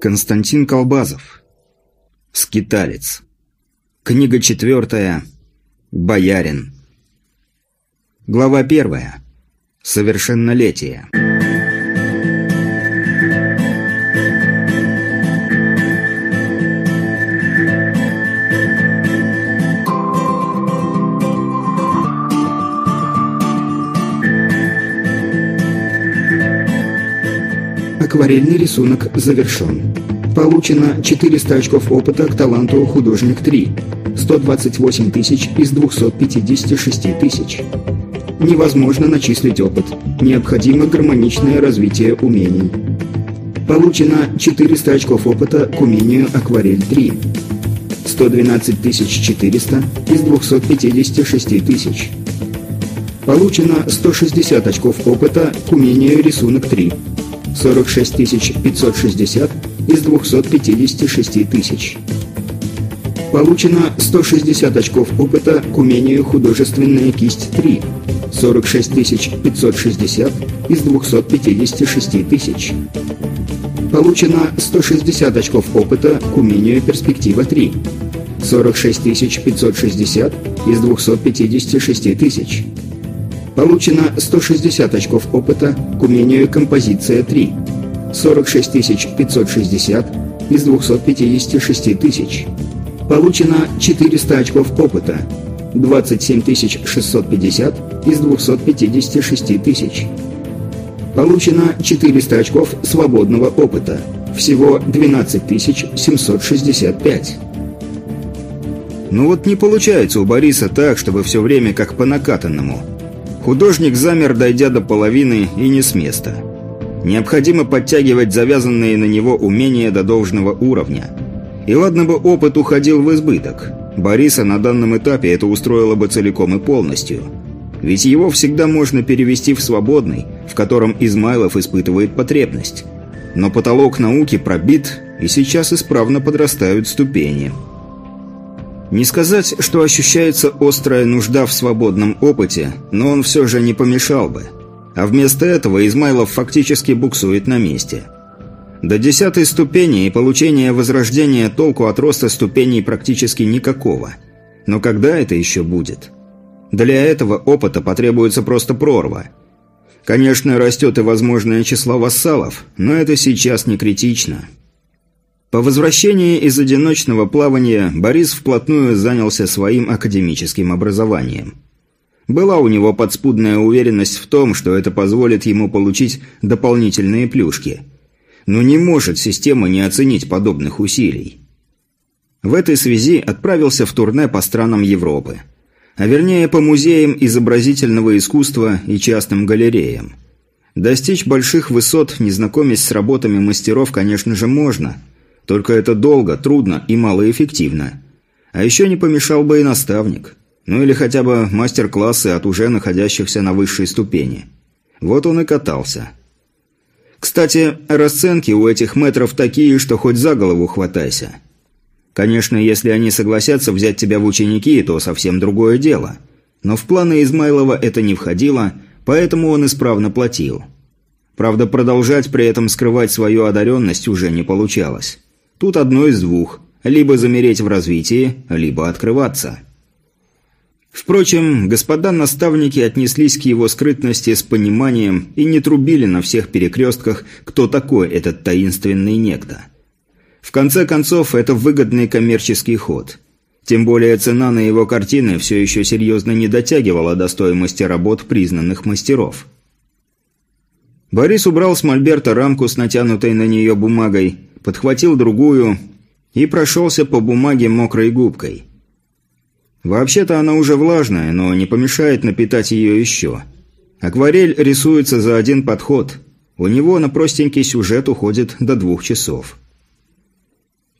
Константин Колбазов. Скиталец. Книга четвертая. Боярин. Глава первая. Совершеннолетие. Акварельный рисунок завершен. Получено 400 очков опыта к таланту художник 3. 128 тысяч из 256 тысяч. Невозможно начислить опыт. Необходимо гармоничное развитие умений. Получено 400 очков опыта к умению акварель 3. 112 400 из 256 тысяч. Получено 160 очков опыта к умению рисунок 3. 46 560 из 256 тысяч. Получено 160 очков опыта к умению художественная кисть 3. 46 560 из 256 тысяч. Получено 160 очков опыта к умению перспектива 3. 46 560 из 256 тысяч. Получено 160 очков опыта к умению композиция 3. 46 560 из 256 тысяч. Получено 400 очков опыта. 27 650 из 256 тысяч. Получено 400 очков свободного опыта. Всего 12 765. Ну вот не получается у Бориса так, чтобы все время как по накатанному. Художник замер, дойдя до половины, и не с места. Необходимо подтягивать завязанные на него умения до должного уровня. И ладно бы опыт уходил в избыток. Бориса на данном этапе это устроило бы целиком и полностью. Ведь его всегда можно перевести в свободный, в котором Измайлов испытывает потребность. Но потолок науки пробит, и сейчас исправно подрастают ступени. Не сказать, что ощущается острая нужда в свободном опыте, но он все же не помешал бы. А вместо этого Измайлов фактически буксует на месте. До десятой ступени и получения возрождения толку от роста ступеней практически никакого. Но когда это еще будет? Для этого опыта потребуется просто прорва. Конечно, растет и возможное число вассалов, но это сейчас не критично. По возвращении из одиночного плавания Борис вплотную занялся своим академическим образованием. Была у него подспудная уверенность в том, что это позволит ему получить дополнительные плюшки. Но не может система не оценить подобных усилий. В этой связи отправился в турне по странам Европы. А вернее по музеям изобразительного искусства и частным галереям. Достичь больших высот, не знакомясь с работами мастеров, конечно же, можно – только это долго, трудно и малоэффективно. А еще не помешал бы и наставник. Ну или хотя бы мастер-классы от уже находящихся на высшей ступени. Вот он и катался. Кстати, расценки у этих метров такие, что хоть за голову хватайся. Конечно, если они согласятся взять тебя в ученики, то совсем другое дело. Но в планы Измайлова это не входило, поэтому он исправно платил. Правда, продолжать при этом скрывать свою одаренность уже не получалось. Тут одно из двух – либо замереть в развитии, либо открываться. Впрочем, господа наставники отнеслись к его скрытности с пониманием и не трубили на всех перекрестках, кто такой этот таинственный некто. В конце концов, это выгодный коммерческий ход. Тем более цена на его картины все еще серьезно не дотягивала до стоимости работ признанных мастеров. Борис убрал с мольберта рамку с натянутой на нее бумагой, подхватил другую и прошелся по бумаге мокрой губкой. Вообще-то она уже влажная, но не помешает напитать ее еще. Акварель рисуется за один подход. У него на простенький сюжет уходит до двух часов.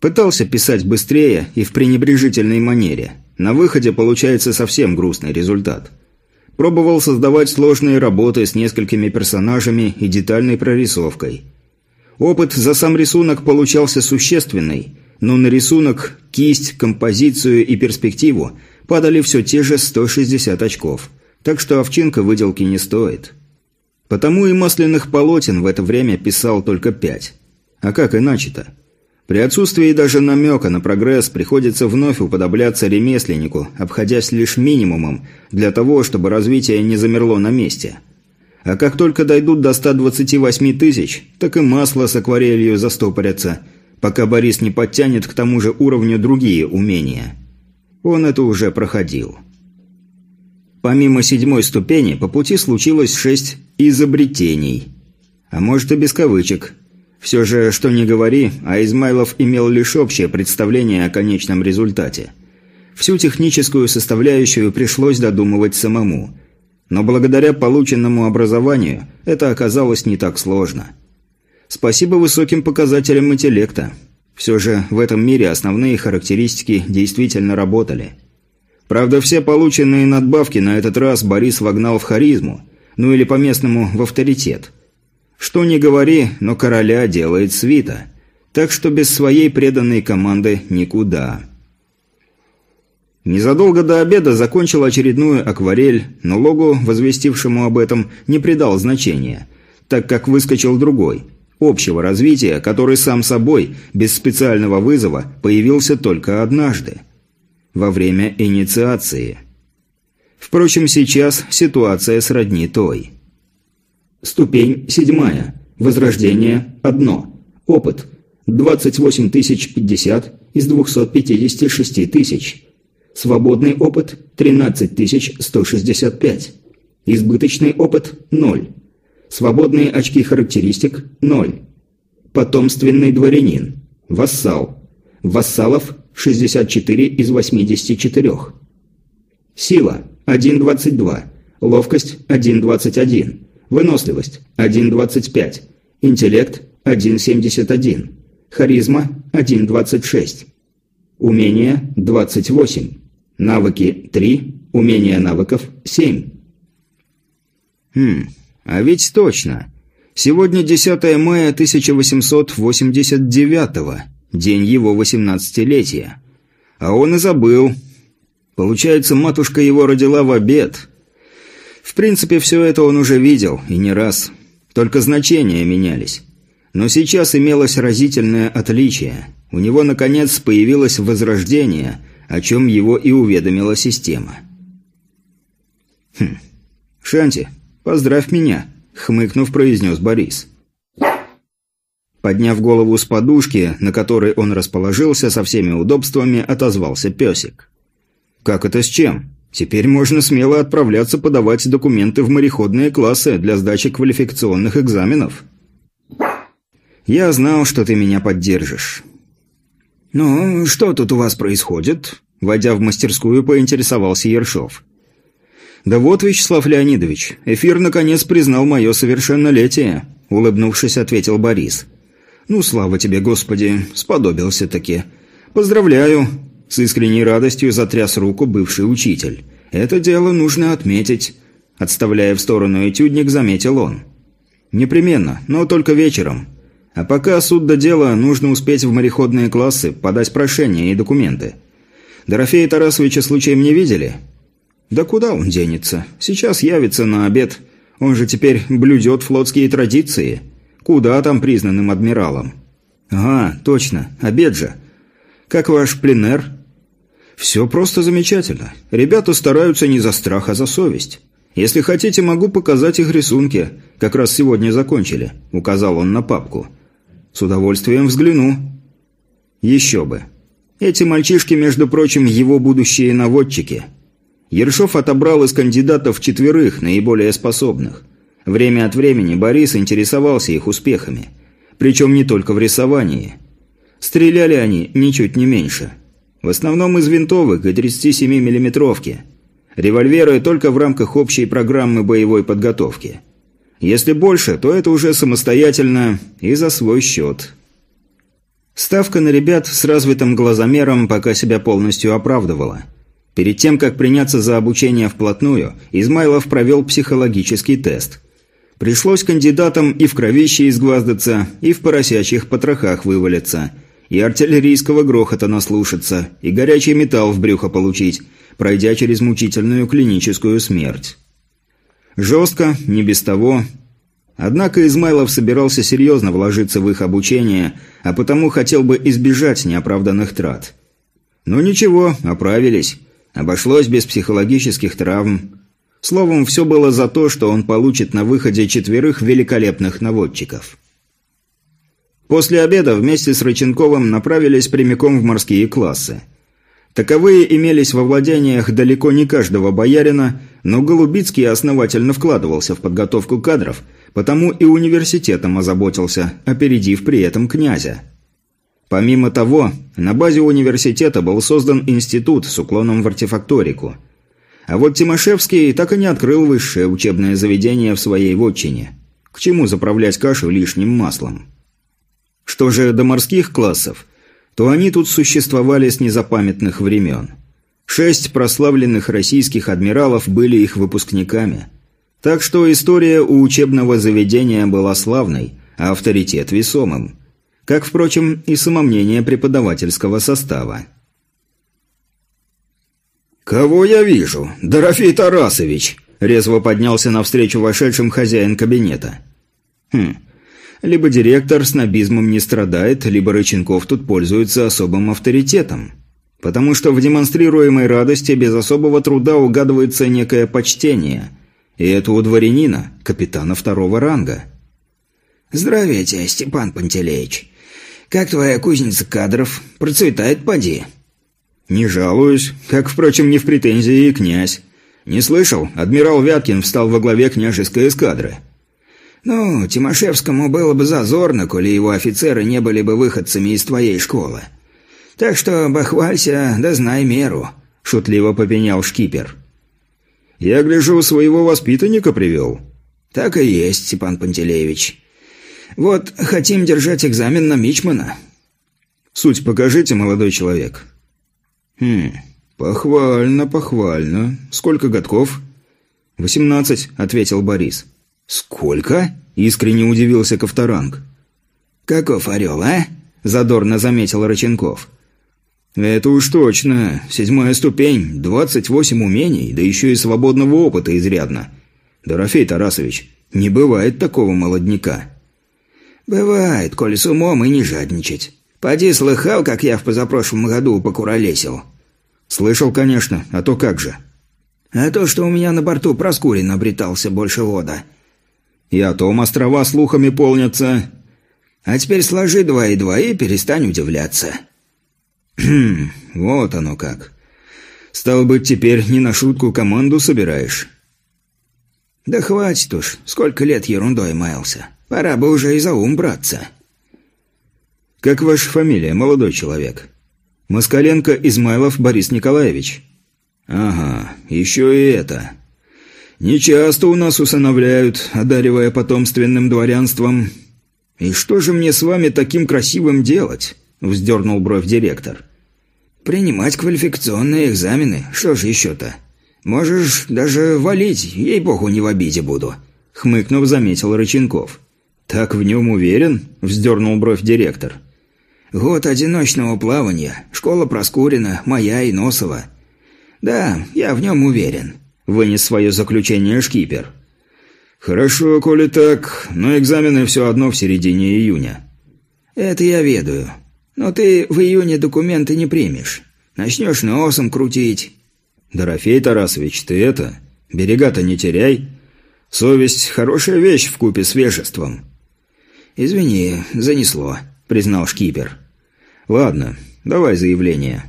Пытался писать быстрее и в пренебрежительной манере. На выходе получается совсем грустный результат. Пробовал создавать сложные работы с несколькими персонажами и детальной прорисовкой. Опыт за сам рисунок получался существенный, но на рисунок, кисть, композицию и перспективу падали все те же 160 очков, так что овчинка выделки не стоит. Потому и масляных полотен в это время писал только пять. А как иначе-то? При отсутствии даже намека на прогресс приходится вновь уподобляться ремесленнику, обходясь лишь минимумом, для того, чтобы развитие не замерло на месте. А как только дойдут до 128 тысяч, так и масло с акварелью застопорятся, пока Борис не подтянет к тому же уровню другие умения. Он это уже проходил. Помимо седьмой ступени, по пути случилось шесть изобретений. А может и без кавычек. Все же, что не говори, а Измайлов имел лишь общее представление о конечном результате. Всю техническую составляющую пришлось додумывать самому. Но благодаря полученному образованию это оказалось не так сложно. Спасибо высоким показателям интеллекта. Все же в этом мире основные характеристики действительно работали. Правда, все полученные надбавки на этот раз Борис вогнал в харизму, ну или по-местному в авторитет – что не говори, но короля делает свита. Так что без своей преданной команды никуда. Незадолго до обеда закончил очередную акварель, но логу, возвестившему об этом, не придал значения, так как выскочил другой, общего развития, который сам собой, без специального вызова, появился только однажды. Во время инициации. Впрочем, сейчас ситуация сродни той. Ступень седьмая. Возрождение – одно. Опыт – 28 050 из 256 тысяч. Свободный опыт – 13 165. Избыточный опыт – 0. Свободные очки характеристик – 0. Потомственный дворянин. Вассал. Вассалов – 64 из 84. Сила – 1,22. Ловкость – 1,21. Выносливость – 1,25. Интеллект – 1,71. Харизма – 1,26. Умения – 28. Навыки – 3. Умения навыков – 7. Хм, а ведь точно. Сегодня 10 мая 1889 день его 18-летия. А он и забыл. Получается, матушка его родила в обед – в принципе, все это он уже видел, и не раз. Только значения менялись. Но сейчас имелось разительное отличие. У него, наконец, появилось возрождение, о чем его и уведомила система. «Хм. Шанти, поздравь меня», — хмыкнув, произнес Борис. Подняв голову с подушки, на которой он расположился со всеми удобствами, отозвался песик. «Как это с чем?» Теперь можно смело отправляться подавать документы в мореходные классы для сдачи квалификационных экзаменов. Я знал, что ты меня поддержишь. «Ну, что тут у вас происходит?» Войдя в мастерскую, поинтересовался Ершов. «Да вот, Вячеслав Леонидович, эфир наконец признал мое совершеннолетие», – улыбнувшись, ответил Борис. «Ну, слава тебе, Господи, сподобился-таки. Поздравляю, с искренней радостью затряс руку бывший учитель. «Это дело нужно отметить», – отставляя в сторону этюдник, заметил он. «Непременно, но только вечером. А пока суд до дела, нужно успеть в мореходные классы, подать прошение и документы. Дорофея Тарасовича случаем не видели?» «Да куда он денется? Сейчас явится на обед. Он же теперь блюдет флотские традиции. Куда там признанным адмиралом?» «Ага, точно, обед же. Как ваш пленер?» «Все просто замечательно. Ребята стараются не за страх, а за совесть. Если хотите, могу показать их рисунки. Как раз сегодня закончили», – указал он на папку. «С удовольствием взгляну». «Еще бы. Эти мальчишки, между прочим, его будущие наводчики». Ершов отобрал из кандидатов четверых, наиболее способных. Время от времени Борис интересовался их успехами. Причем не только в рисовании. Стреляли они ничуть не меньше – в основном из винтовок и 37 миллиметровки. Револьверы только в рамках общей программы боевой подготовки. Если больше, то это уже самостоятельно и за свой счет. Ставка на ребят с развитым глазомером пока себя полностью оправдывала. Перед тем, как приняться за обучение вплотную, Измайлов провел психологический тест. Пришлось кандидатам и в кровище изгваздаться, и в поросячьих потрохах вывалиться, и артиллерийского грохота наслушаться, и горячий металл в брюхо получить, пройдя через мучительную клиническую смерть. Жестко, не без того. Однако Измайлов собирался серьезно вложиться в их обучение, а потому хотел бы избежать неоправданных трат. Но ничего, оправились. Обошлось без психологических травм. Словом, все было за то, что он получит на выходе четверых великолепных наводчиков. После обеда вместе с Рыченковым направились прямиком в морские классы. Таковые имелись во владениях далеко не каждого боярина, но Голубицкий основательно вкладывался в подготовку кадров, потому и университетом озаботился, опередив при этом князя. Помимо того, на базе университета был создан институт с уклоном в артефакторику. А вот Тимошевский так и не открыл высшее учебное заведение в своей вотчине. К чему заправлять кашу лишним маслом? Что же до морских классов, то они тут существовали с незапамятных времен. Шесть прославленных российских адмиралов были их выпускниками. Так что история у учебного заведения была славной, а авторитет весомым – как, впрочем, и самомнение преподавательского состава. «Кого я вижу? Дорофей Тарасович!» – резво поднялся навстречу вошедшим хозяин кабинета. «Хм, либо директор с набизмом не страдает, либо Рыченков тут пользуется особым авторитетом. Потому что в демонстрируемой радости без особого труда угадывается некое почтение. И это у дворянина, капитана второго ранга». «Здравейте, Степан Пантелеич. Как твоя кузница кадров? Процветает, поди?» «Не жалуюсь, как, впрочем, не в претензии и князь. Не слышал? Адмирал Вяткин встал во главе княжеской эскадры». «Ну, Тимошевскому было бы зазорно, коли его офицеры не были бы выходцами из твоей школы. Так что бахвалься, да знай меру», — шутливо попенял шкипер. «Я гляжу, своего воспитанника привел». «Так и есть, Степан Пантелеевич. Вот хотим держать экзамен на Мичмана». «Суть покажите, молодой человек». «Хм, похвально, похвально. Сколько годков?» «Восемнадцать», — ответил Борис. «Сколько?» — искренне удивился Ковторанг. «Каков орел, а?» — задорно заметил Рыченков. «Это уж точно. Седьмая ступень, двадцать восемь умений, да еще и свободного опыта изрядно. Дорофей Тарасович, не бывает такого молодняка». «Бывает, коли с умом и не жадничать. Поди слыхал, как я в позапрошлом году покуролесил?» «Слышал, конечно, а то как же». «А то, что у меня на борту Проскурин обретался больше вода». «И о том острова слухами полнятся». «А теперь сложи два и два и перестань удивляться». «Хм, вот оно как. Стал быть, теперь не на шутку команду собираешь?» «Да хватит уж, сколько лет ерундой маялся. Пора бы уже и за ум браться. Как ваша фамилия, молодой человек? Москаленко Измайлов Борис Николаевич. Ага, еще и это. Нечасто у нас усыновляют, одаривая потомственным дворянством. И что же мне с вами таким красивым делать? Вздернул бровь директор. Принимать квалификационные экзамены, что ж еще-то? Можешь даже валить, ей-богу, не в обиде буду. Хмыкнув, заметил Рыченков. «Так в нем уверен?» – вздернул бровь директор. «Год одиночного плавания, школа Проскурина, моя и Носова. Да, я в нем уверен», – вынес свое заключение шкипер. «Хорошо, коли так, но экзамены все одно в середине июня». «Это я ведаю. Но ты в июне документы не примешь. Начнешь носом крутить». «Дорофей Тарасович, ты это, берега-то не теряй. Совесть – хорошая вещь в купе с вежеством». «Извини, занесло», – признал шкипер. «Ладно, давай заявление».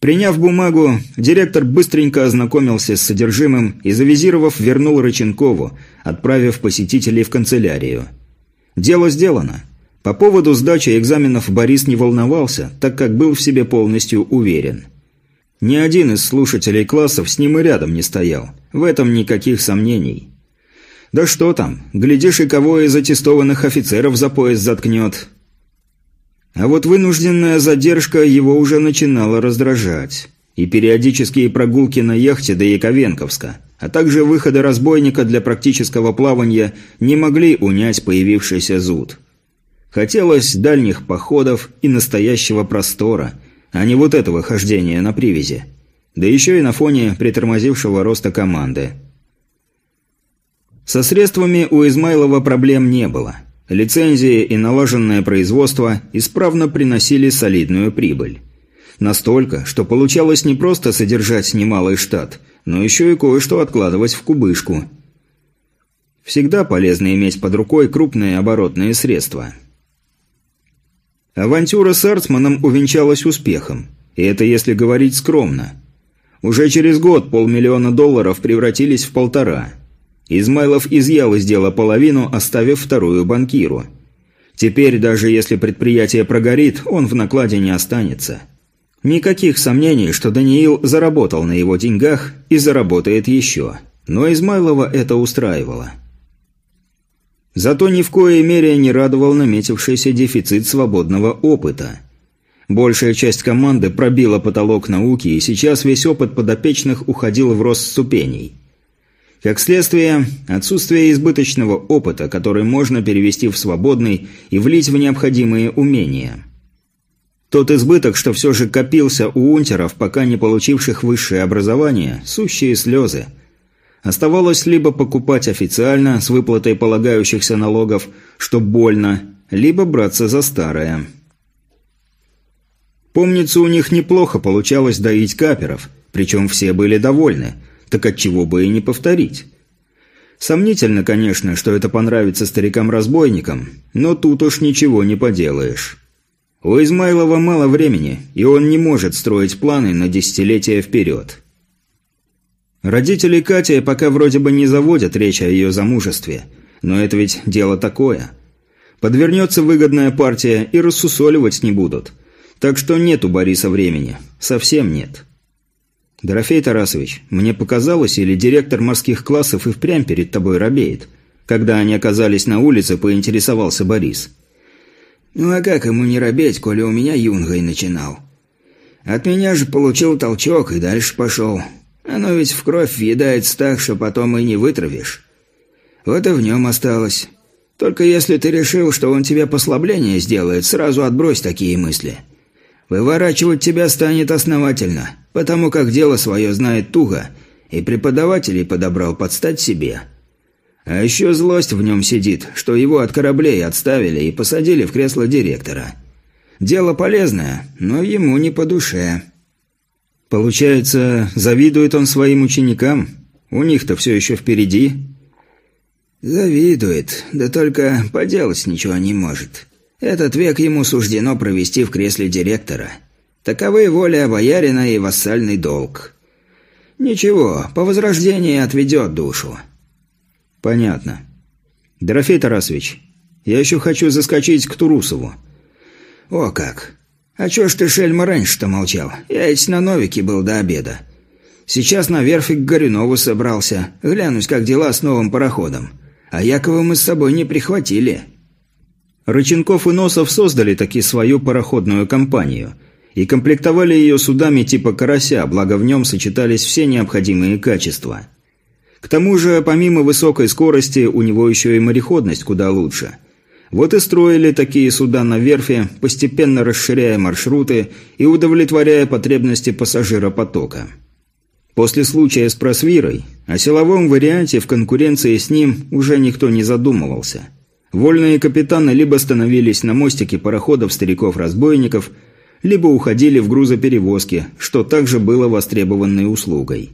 Приняв бумагу, директор быстренько ознакомился с содержимым и, завизировав, вернул Рыченкову, отправив посетителей в канцелярию. Дело сделано. По поводу сдачи экзаменов Борис не волновался, так как был в себе полностью уверен. Ни один из слушателей классов с ним и рядом не стоял. В этом никаких сомнений. Да что там, глядишь, и кого из аттестованных офицеров за пояс заткнет. А вот вынужденная задержка его уже начинала раздражать. И периодические прогулки на яхте до Яковенковска, а также выходы разбойника для практического плавания не могли унять появившийся зуд. Хотелось дальних походов и настоящего простора, а не вот этого хождения на привязи. Да еще и на фоне притормозившего роста команды. Со средствами у Измайлова проблем не было – Лицензии и налаженное производство исправно приносили солидную прибыль. Настолько, что получалось не просто содержать немалый штат, но еще и кое-что откладывать в кубышку. Всегда полезно иметь под рукой крупные оборотные средства. Авантюра с Арцманом увенчалась успехом, и это если говорить скромно. Уже через год полмиллиона долларов превратились в полтора – Измайлов изъял из дела половину, оставив вторую банкиру. Теперь, даже если предприятие прогорит, он в накладе не останется. Никаких сомнений, что Даниил заработал на его деньгах и заработает еще. Но Измайлова это устраивало. Зато ни в коей мере не радовал наметившийся дефицит свободного опыта. Большая часть команды пробила потолок науки, и сейчас весь опыт подопечных уходил в рост ступеней. Как следствие, отсутствие избыточного опыта, который можно перевести в свободный и влить в необходимые умения. Тот избыток, что все же копился у унтеров, пока не получивших высшее образование, сущие слезы. Оставалось либо покупать официально с выплатой полагающихся налогов, что больно, либо браться за старое. Помнится, у них неплохо получалось доить каперов, причем все были довольны – так отчего бы и не повторить? Сомнительно, конечно, что это понравится старикам-разбойникам, но тут уж ничего не поделаешь. У Измайлова мало времени, и он не может строить планы на десятилетия вперед. Родители Кати пока вроде бы не заводят речь о ее замужестве, но это ведь дело такое. Подвернется выгодная партия и рассусоливать не будут. Так что нет у Бориса времени. Совсем нет. «Дорофей Тарасович, мне показалось, или директор морских классов и впрямь перед тобой робеет?» Когда они оказались на улице, поинтересовался Борис. «Ну а как ему не робеть, коли у меня юнгой начинал? От меня же получил толчок и дальше пошел. Оно ведь в кровь въедается так, что потом и не вытравишь. Вот и в нем осталось. Только если ты решил, что он тебе послабление сделает, сразу отбрось такие мысли. Выворачивать тебя станет основательно, потому как дело свое знает туго, и преподавателей подобрал подстать себе. А еще злость в нем сидит, что его от кораблей отставили и посадили в кресло директора. Дело полезное, но ему не по душе. Получается, завидует он своим ученикам? У них-то все еще впереди. Завидует, да только поделать ничего не может. Этот век ему суждено провести в кресле директора. Таковы воля боярина и вассальный долг. Ничего, по возрождении отведет душу. Понятно. Дорофей Тарасович, я еще хочу заскочить к Турусову. О как! А чё ж ты, шельма, раньше-то молчал? Я ведь на Новике был до обеда. Сейчас на верфи к Горюнову собрался. Глянусь, как дела с новым пароходом. А Якова мы с собой не прихватили. Рыченков и Носов создали таки свою пароходную компанию и комплектовали ее судами типа «Карася», благо в нем сочетались все необходимые качества. К тому же, помимо высокой скорости, у него еще и мореходность куда лучше. Вот и строили такие суда на верфи, постепенно расширяя маршруты и удовлетворяя потребности пассажиропотока. После случая с просвирой, о силовом варианте в конкуренции с ним уже никто не задумывался – Вольные капитаны либо становились на мостике пароходов стариков-разбойников, либо уходили в грузоперевозки, что также было востребованной услугой.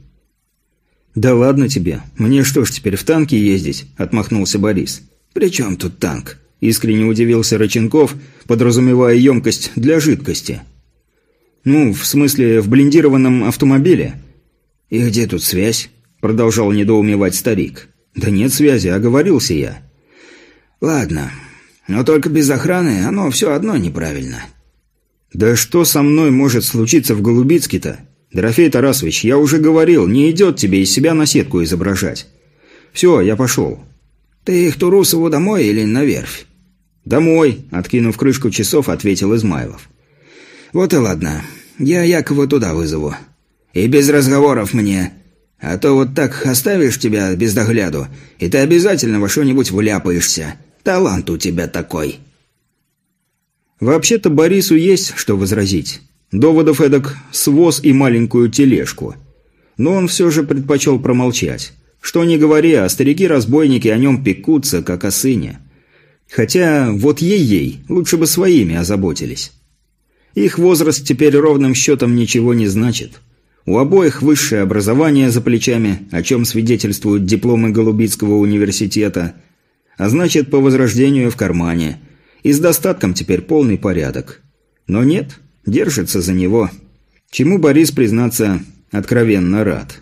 «Да ладно тебе, мне что ж теперь в танке ездить?» – отмахнулся Борис. «При чем тут танк?» – искренне удивился Рыченков, подразумевая емкость для жидкости. «Ну, в смысле, в блиндированном автомобиле?» «И где тут связь?» – продолжал недоумевать старик. «Да нет связи, оговорился я». «Ладно. Но только без охраны оно все одно неправильно». «Да что со мной может случиться в Голубицке-то? Дорофей Тарасович, я уже говорил, не идет тебе из себя на сетку изображать. Все, я пошел». «Ты их Турусову домой или на верфь?» «Домой», – откинув крышку часов, ответил Измайлов. «Вот и ладно. Я Якова туда вызову. И без разговоров мне. А то вот так оставишь тебя без догляду, и ты обязательно во что-нибудь вляпаешься. Талант у тебя такой». Вообще-то Борису есть что возразить. Доводов эдак своз и маленькую тележку. Но он все же предпочел промолчать. Что ни говори, а старики-разбойники о нем пекутся, как о сыне. Хотя вот ей-ей, лучше бы своими озаботились. Их возраст теперь ровным счетом ничего не значит. У обоих высшее образование за плечами, о чем свидетельствуют дипломы Голубицкого университета, а значит, по возрождению в кармане. И с достатком теперь полный порядок. Но нет, держится за него. Чему Борис, признаться, откровенно рад.